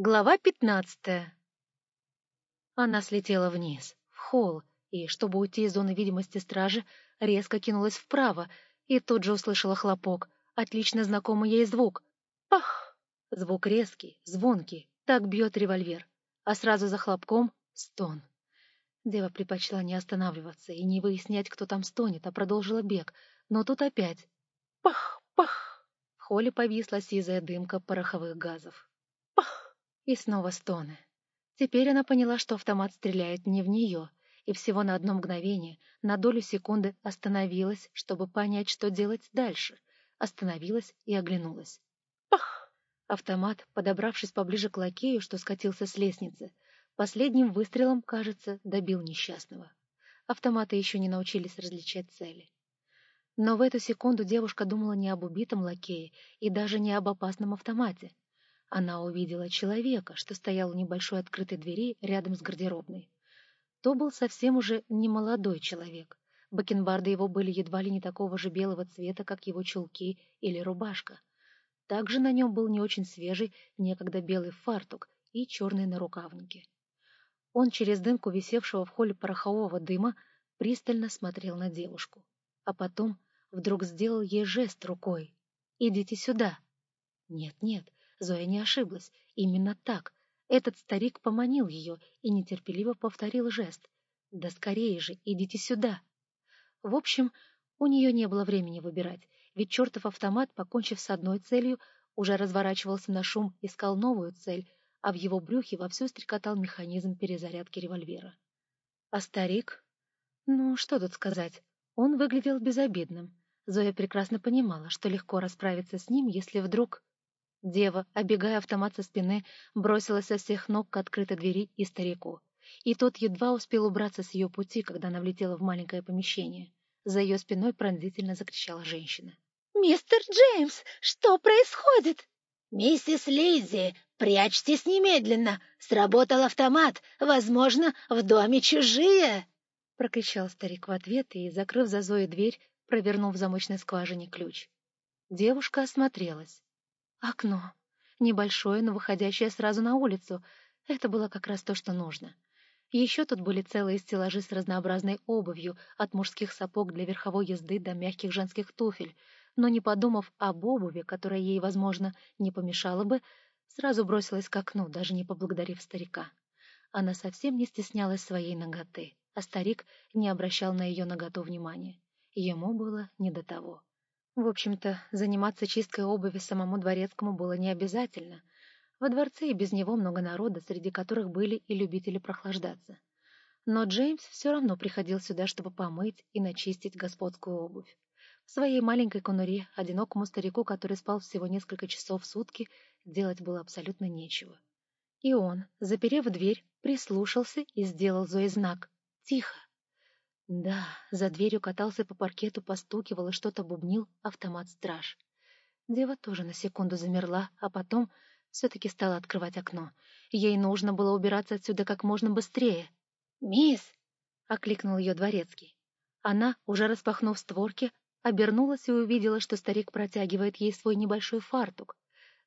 Глава пятнадцатая Она слетела вниз, в холл, и, чтобы уйти из зоны видимости стражи, резко кинулась вправо, и тут же услышала хлопок, отлично знакомый ей звук. Пах! Звук резкий, звонкий, так бьет револьвер, а сразу за хлопком — стон. Дева предпочла не останавливаться и не выяснять, кто там стонет, а продолжила бег, но тут опять — пах! Пах! В холле повисла сизая дымка пороховых газов. И снова стоны. Теперь она поняла, что автомат стреляет не в нее, и всего на одно мгновение, на долю секунды остановилась, чтобы понять, что делать дальше. Остановилась и оглянулась. Пах! Автомат, подобравшись поближе к лакею, что скатился с лестницы, последним выстрелом, кажется, добил несчастного. Автоматы еще не научились различать цели. Но в эту секунду девушка думала не об убитом лакее и даже не об опасном автомате. Она увидела человека, что стоял у небольшой открытой двери рядом с гардеробной. То был совсем уже не молодой человек. Бакенбарды его были едва ли не такого же белого цвета, как его чулки или рубашка. Также на нем был не очень свежий, некогда белый фартук и черные нарукавники. Он через дымку висевшего в холле порохового дыма пристально смотрел на девушку, а потом вдруг сделал ей жест рукой. «Идите сюда!» «Нет-нет, Зоя не ошиблась. Именно так. Этот старик поманил ее и нетерпеливо повторил жест. «Да скорее же, идите сюда!» В общем, у нее не было времени выбирать, ведь чертов автомат, покончив с одной целью, уже разворачивался на шум, искал новую цель, а в его брюхе вовсю стрекотал механизм перезарядки револьвера. А старик? Ну, что тут сказать? Он выглядел безобидным. Зоя прекрасно понимала, что легко расправиться с ним, если вдруг... Дева, обегая автомат со спины, бросилась со всех ног к открытой двери и старику. И тот едва успел убраться с ее пути, когда она влетела в маленькое помещение. За ее спиной пронзительно закричала женщина. «Мистер Джеймс, что происходит?» «Миссис Лиззи, прячьтесь немедленно! Сработал автомат! Возможно, в доме чужие!» Прокричал старик в ответ и, закрыв за Зоей дверь, провернул в замочной скважине ключ. Девушка осмотрелась. Окно. Небольшое, но выходящее сразу на улицу. Это было как раз то, что нужно. Еще тут были целые стеллажи с разнообразной обувью, от мужских сапог для верховой езды до мягких женских туфель. Но не подумав об обуви, которая ей, возможно, не помешала бы, сразу бросилась к окну, даже не поблагодарив старика. Она совсем не стеснялась своей ноготы, а старик не обращал на ее наготу внимания. Ему было не до того. В общем-то, заниматься чисткой обуви самому дворецкому было не обязательно. Во дворце и без него много народа, среди которых были и любители прохлаждаться. Но Джеймс все равно приходил сюда, чтобы помыть и начистить господскую обувь. В своей маленькой конуре одинокому старику, который спал всего несколько часов в сутки, делать было абсолютно нечего. И он, заперев дверь, прислушался и сделал Зоe знак «Тихо». Да, за дверью катался по паркету, постукивал и что-то бубнил автомат-страж. Дева тоже на секунду замерла, а потом все-таки стала открывать окно. Ей нужно было убираться отсюда как можно быстрее. «Мисс!» — окликнул ее дворецкий. Она, уже распахнув створки, обернулась и увидела, что старик протягивает ей свой небольшой фартук.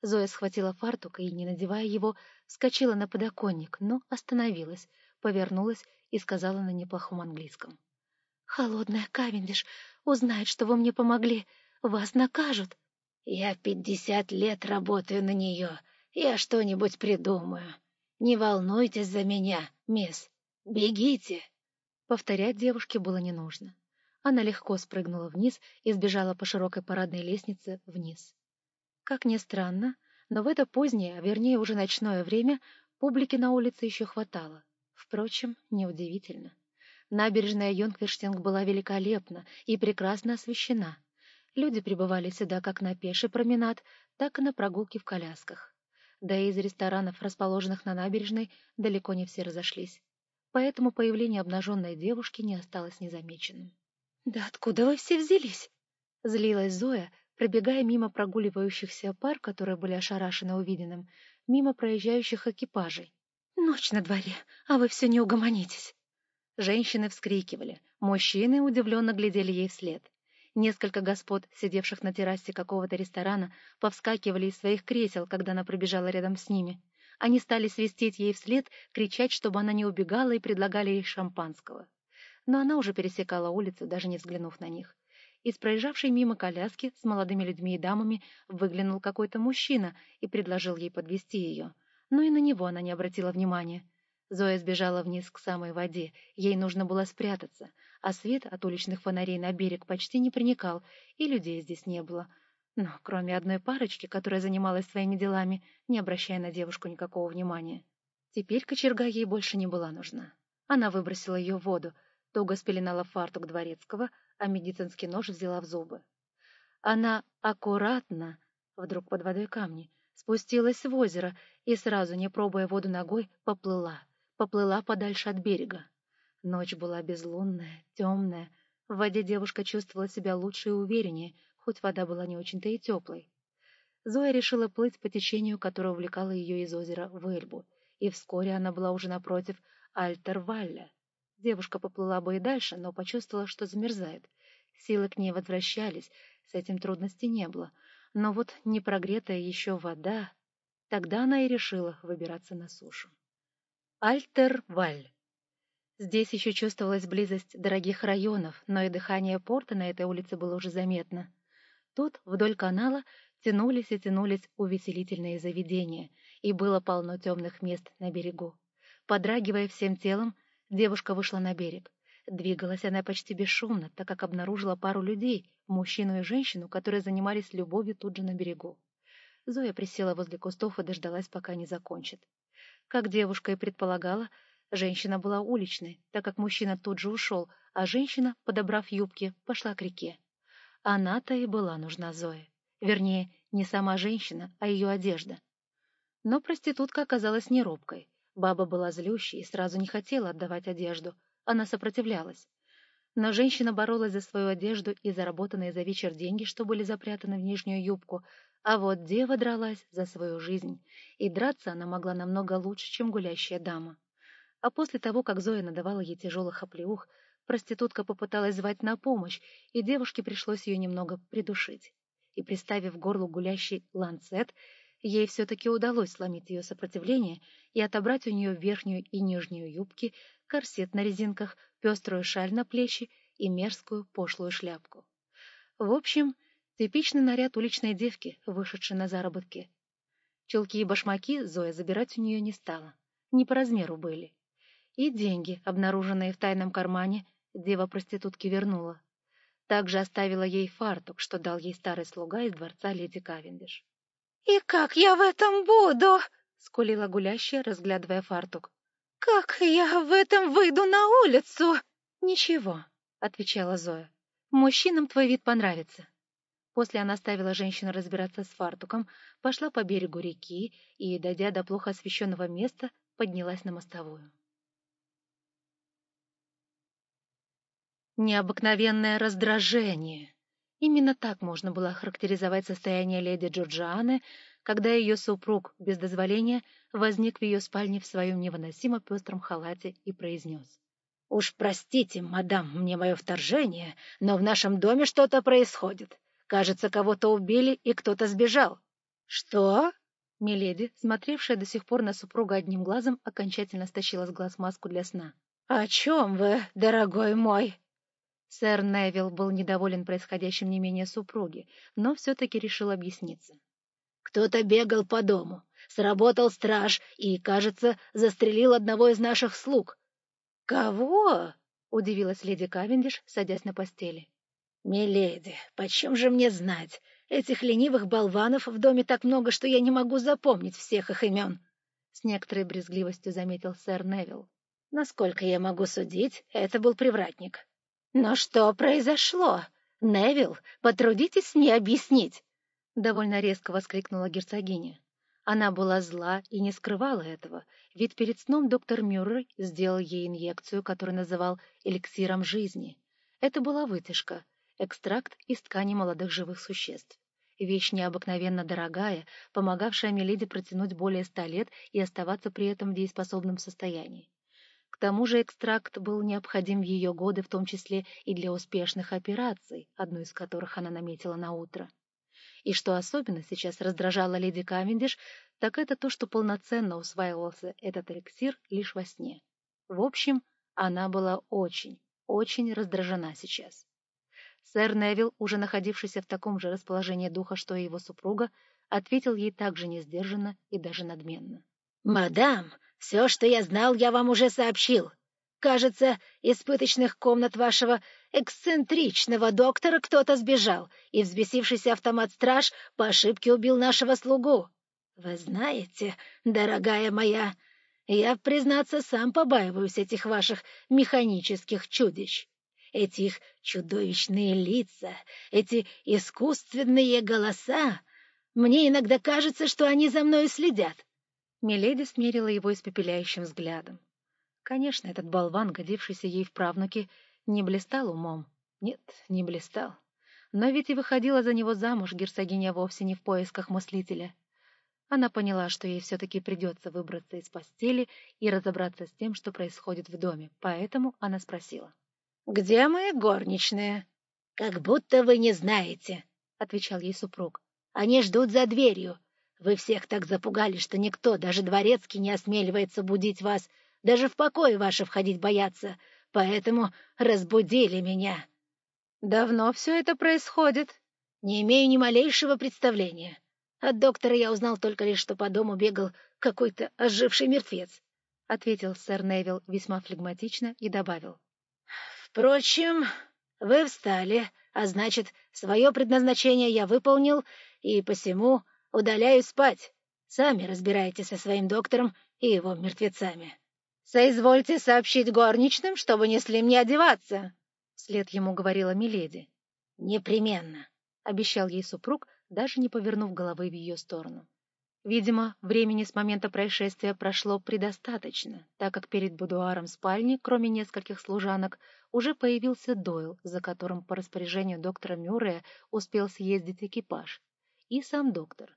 Зоя схватила фартук и, не надевая его, вскочила на подоконник, но остановилась, повернулась и сказала на неплохом английском. Холодная Кавендиш узнает, что вы мне помогли. Вас накажут. Я пятьдесят лет работаю на нее. Я что-нибудь придумаю. Не волнуйтесь за меня, мисс. Бегите. Повторять девушке было не нужно. Она легко спрыгнула вниз и сбежала по широкой парадной лестнице вниз. Как ни странно, но в это позднее, а вернее уже ночное время, публики на улице еще хватало. Впрочем, неудивительно. Набережная Йонкверштинг была великолепна и прекрасно освещена. Люди прибывали сюда как на пеший променад, так и на прогулки в колясках. Да и из ресторанов, расположенных на набережной, далеко не все разошлись. Поэтому появление обнаженной девушки не осталось незамеченным. «Да откуда вы все взялись?» — злилась Зоя, пробегая мимо прогуливающихся пар, которые были ошарашены увиденным, мимо проезжающих экипажей. «Ночь на дворе, а вы все не угомонитесь!» Женщины вскрикивали, мужчины удивленно глядели ей вслед. Несколько господ, сидевших на террасе какого-то ресторана, повскакивали из своих кресел, когда она пробежала рядом с ними. Они стали свистеть ей вслед, кричать, чтобы она не убегала, и предлагали ей шампанского. Но она уже пересекала улицу, даже не взглянув на них. Из проезжавшей мимо коляски с молодыми людьми и дамами выглянул какой-то мужчина и предложил ей подвести ее. Но и на него она не обратила внимания. Зоя сбежала вниз к самой воде, ей нужно было спрятаться, а свет от уличных фонарей на берег почти не проникал, и людей здесь не было. Но кроме одной парочки, которая занималась своими делами, не обращая на девушку никакого внимания. Теперь кочерга ей больше не была нужна. Она выбросила ее в воду, туго спеленала фартук дворецкого, а медицинский нож взяла в зубы. Она аккуратно, вдруг под водой камни, спустилась в озеро и, сразу не пробуя воду ногой, поплыла, поплыла подальше от берега. Ночь была безлунная, темная. В воде девушка чувствовала себя лучше и увереннее, хоть вода была не очень-то и теплой. Зоя решила плыть по течению, которое увлекало ее из озера в Эльбу, и вскоре она была уже напротив Альтервалля. Девушка поплыла бы и дальше, но почувствовала, что замерзает. Силы к ней возвращались, с этим трудностей не было. Но вот непрогретая еще вода... Тогда она и решила выбираться на сушу. Альтерваль. Здесь еще чувствовалась близость дорогих районов, но и дыхание порта на этой улице было уже заметно. Тут, вдоль канала, тянулись и тянулись увеселительные заведения, и было полно темных мест на берегу. Подрагивая всем телом, Девушка вышла на берег. Двигалась она почти бесшумно, так как обнаружила пару людей, мужчину и женщину, которые занимались любовью тут же на берегу. Зоя присела возле кустов и дождалась, пока не закончат. Как девушка и предполагала, женщина была уличной, так как мужчина тут же ушел, а женщина, подобрав юбки, пошла к реке. Она-то и была нужна Зое. Вернее, не сама женщина, а ее одежда. Но проститутка оказалась не робкой. Баба была злющей и сразу не хотела отдавать одежду. Она сопротивлялась. Но женщина боролась за свою одежду и заработанные за вечер деньги, что были запрятаны в нижнюю юбку, а вот дева дралась за свою жизнь, и драться она могла намного лучше, чем гулящая дама. А после того, как Зоя надавала ей тяжелых оплеух, проститутка попыталась звать на помощь, и девушке пришлось ее немного придушить. И, приставив горлу гулящий ланцет, Ей все-таки удалось сломить ее сопротивление и отобрать у нее верхнюю и нижнюю юбки, корсет на резинках, пеструю шаль на плечи и мерзкую пошлую шляпку. В общем, типичный наряд уличной девки, вышедшей на заработки. Челки и башмаки Зоя забирать у нее не стала, не по размеру были. И деньги, обнаруженные в тайном кармане, дева проститутки вернула. Также оставила ей фартук, что дал ей старый слуга из дворца леди Кавендиш. «И как я в этом буду?» — скулила гулящая, разглядывая фартук. «Как я в этом выйду на улицу?» «Ничего», — отвечала Зоя. «Мужчинам твой вид понравится». После она ставила женщину разбираться с фартуком, пошла по берегу реки и, дойдя до плохо освещенного места, поднялась на мостовую. Необыкновенное раздражение. Именно так можно было охарактеризовать состояние леди Джорджианы, когда ее супруг, без дозволения, возник в ее спальне в своем невыносимо пестром халате и произнес. «Уж простите, мадам, мне мое вторжение, но в нашем доме что-то происходит. Кажется, кого-то убили и кто-то сбежал». «Что?» Миледи, смотревшая до сих пор на супруга одним глазом, окончательно стащила с глаз маску для сна. «О чем вы, дорогой мой?» Сэр Невилл был недоволен происходящим не менее супруги, но все-таки решил объясниться. «Кто-то бегал по дому, сработал страж и, кажется, застрелил одного из наших слуг». «Кого?» — удивилась леди Кавендиш, садясь на постели. «Миледи, почем же мне знать? Этих ленивых болванов в доме так много, что я не могу запомнить всех их имен», — с некоторой брезгливостью заметил сэр Невилл. «Насколько я могу судить, это был привратник». «Но что произошло? Невил, потрудитесь мне объяснить!» Довольно резко воскликнула герцогиня. Она была зла и не скрывала этого, ведь перед сном доктор Мюррей сделал ей инъекцию, которую называл эликсиром жизни. Это была вытяжка, экстракт из ткани молодых живых существ. Вещь необыкновенно дорогая, помогавшая Мелиде протянуть более ста лет и оставаться при этом в дееспособном состоянии. К тому же экстракт был необходим в ее годы, в том числе и для успешных операций, одну из которых она наметила на утро. И что особенно сейчас раздражало леди Кавендиш, так это то, что полноценно усваивался этот эликсир лишь во сне. В общем, она была очень, очень раздражена сейчас. Сэр Невилл, уже находившийся в таком же расположении духа, что и его супруга, ответил ей также несдержанно и даже надменно. «Мадам, все, что я знал, я вам уже сообщил. Кажется, из пыточных комнат вашего эксцентричного доктора кто-то сбежал, и взбесившийся автомат-страж по ошибке убил нашего слугу. Вы знаете, дорогая моя, я, признаться, сам побаиваюсь этих ваших механических чудищ. Эти их чудовищные лица, эти искусственные голоса. Мне иногда кажется, что они за мной следят. Миледи смерила его испепеляющим взглядом. Конечно, этот болван, годившийся ей в правнуке, не блистал умом. Нет, не блистал. Но ведь и выходила за него замуж герцогиня вовсе не в поисках мыслителя. Она поняла, что ей все-таки придется выбраться из постели и разобраться с тем, что происходит в доме, поэтому она спросила. «Где мои горничные?» «Как будто вы не знаете», — отвечал ей супруг. «Они ждут за дверью. Вы всех так запугали, что никто, даже дворецкий, не осмеливается будить вас даже в покое ваше входить боятся, поэтому разбудили меня. Давно все это происходит? Не имею ни малейшего представления. От доктора я узнал только лишь, что по дому бегал какой-то оживший мертвец, — ответил сэр Невилл весьма флегматично и добавил. Впрочем, вы встали, а значит, свое предназначение я выполнил, и посему удаляюсь спать. Сами разбирайтесь со своим доктором и его мертвецами. «Соизвольте сообщить горничным, чтобы несли мне одеваться», — вслед ему говорила Миледи. «Непременно», — обещал ей супруг, даже не повернув головы в ее сторону. Видимо, времени с момента происшествия прошло предостаточно, так как перед будуаром спальни, кроме нескольких служанок, уже появился Дойл, за которым по распоряжению доктора Мюррея успел съездить экипаж, и сам доктор.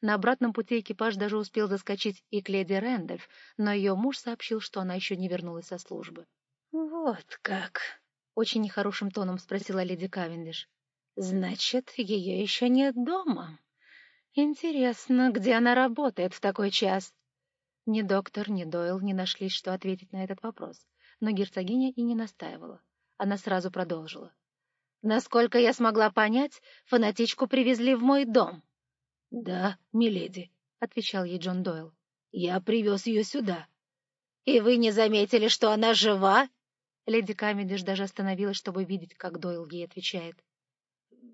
На обратном пути экипаж даже успел заскочить и к леди Рэндольф, но ее муж сообщил, что она еще не вернулась со службы. «Вот как!» — очень нехорошим тоном спросила леди Кавендиш. «Значит, ее еще нет дома? Интересно, где она работает в такой час?» Ни доктор, ни Дойл не нашлись, что ответить на этот вопрос, но герцогиня и не настаивала. Она сразу продолжила. «Насколько я смогла понять, фанатичку привезли в мой дом». «Да, миледи», — отвечал ей Джон Дойл. «Я привез ее сюда». «И вы не заметили, что она жива?» Леди Камедиш даже остановилась, чтобы видеть, как Дойл ей отвечает.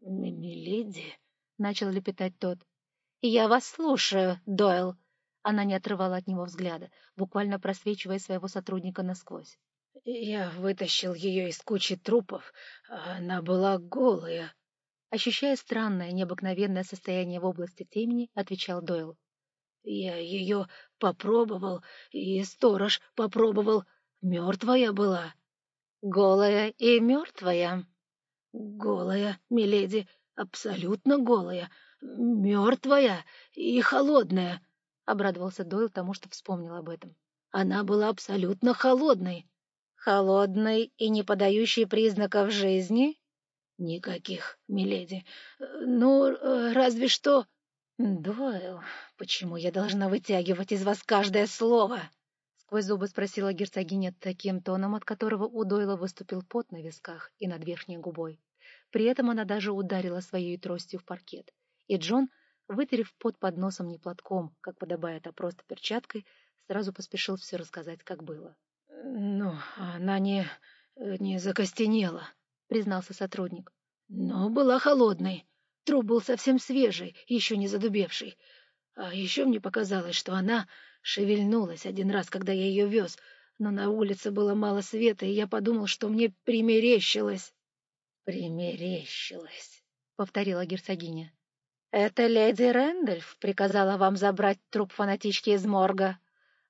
«Миледи», — начал лепетать тот. «Я вас слушаю, Дойл». Она не отрывала от него взгляда, буквально просвечивая своего сотрудника насквозь. «Я вытащил ее из кучи трупов. Она была голая», Ощущая странное, необыкновенное состояние в области темени, отвечал Дойл. «Я ее попробовал, и сторож попробовал. Мертвая была». «Голая и мертвая?» «Голая, миледи, абсолютно голая, мертвая и холодная», — обрадовался Дойл тому, что вспомнил об этом. «Она была абсолютно холодной». «Холодной и не подающей признаков жизни?» «Никаких, миледи. Ну, э, разве что...» «Дойл, почему я должна вытягивать из вас каждое слово?» Сквозь зубы спросила герцогиня таким тоном, от которого у Дойла выступил пот на висках и над верхней губой. При этом она даже ударила своей тростью в паркет. И Джон, вытерев пот под носом не платком, как подобает, а просто перчаткой, сразу поспешил все рассказать, как было. «Ну, она не... не закостенела», признался сотрудник. Но была холодной. Труп был совсем свежий, еще не задубевший. А еще мне показалось, что она шевельнулась один раз, когда я ее вез, но на улице было мало света, и я подумал, что мне примерещилось. — Примерещилось, — повторила герцогиня. — Это леди Рэндольф приказала вам забрать труп фанатички из морга.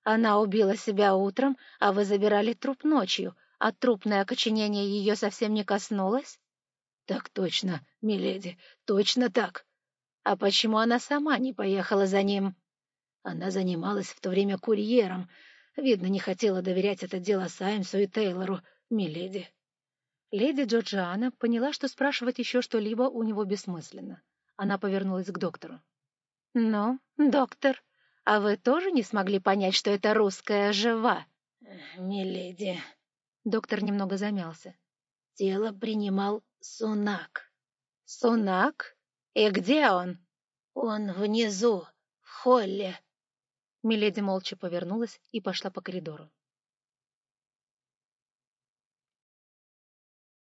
Она убила себя утром, а вы забирали труп ночью, а трупное окоченение ее совсем не коснулось? — Так точно, миледи, точно так. А почему она сама не поехала за ним? Она занималась в то время курьером. Видно, не хотела доверять это дело Саймсу и Тейлору, миледи. Леди Джорджиана поняла, что спрашивать еще что-либо у него бессмысленно. Она повернулась к доктору. — Ну, доктор, А вы тоже не смогли понять, что это русская жива? Миледи. Доктор немного замялся. Тело принимал Сунак. Сунак? И где он? Он внизу, в холле. Миледи молча повернулась и пошла по коридору.